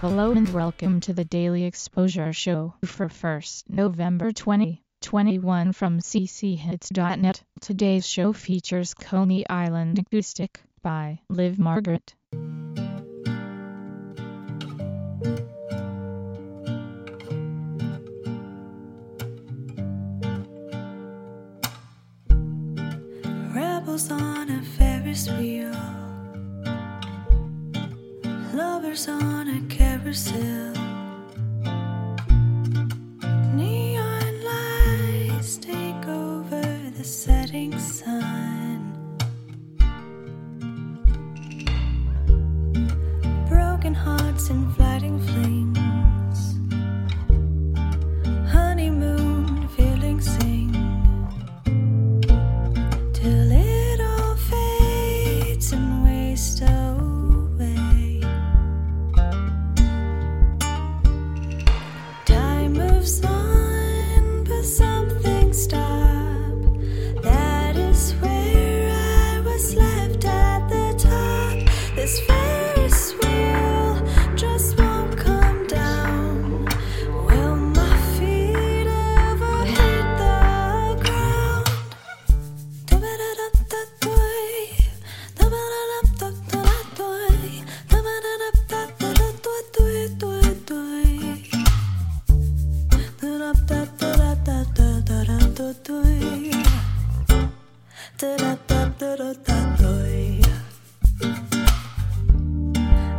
Hello and welcome to the Daily Exposure Show for 1st November 2021 from cchits.net. Today's show features Coney Island Acoustic by Liv Margaret. Rebels on a Ferris wheel, lovers on a carousel. Neon lights take over the setting sun. Broken hearts and flooding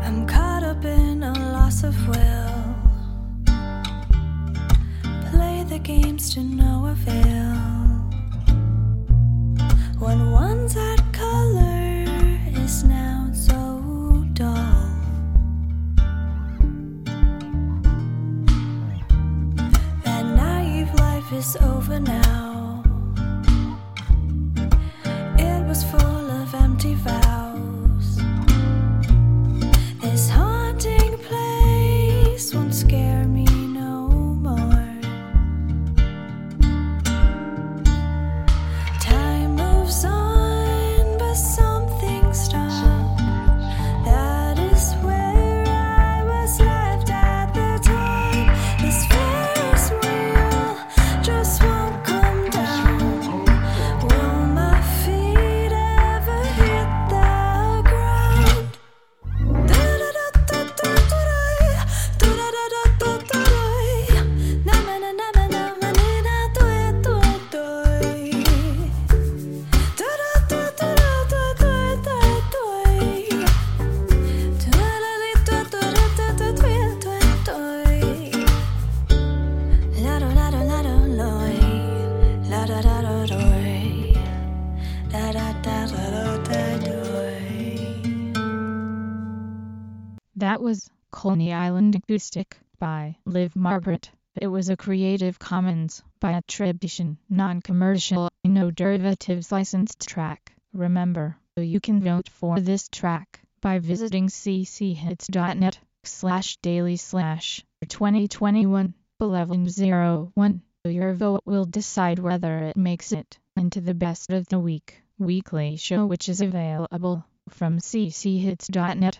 I'm caught up in a loss of will. Play the games to no avail. When one's at color is now so dull. That naive life is over now. That was Coney Island Acoustic by Liv Margaret. It was a Creative Commons by attribution, non-commercial, no derivatives licensed track. Remember, you can vote for this track by visiting cchits.net slash daily slash 2021 1101. Your vote will decide whether it makes it into the best of the week weekly show which is available from cchits.net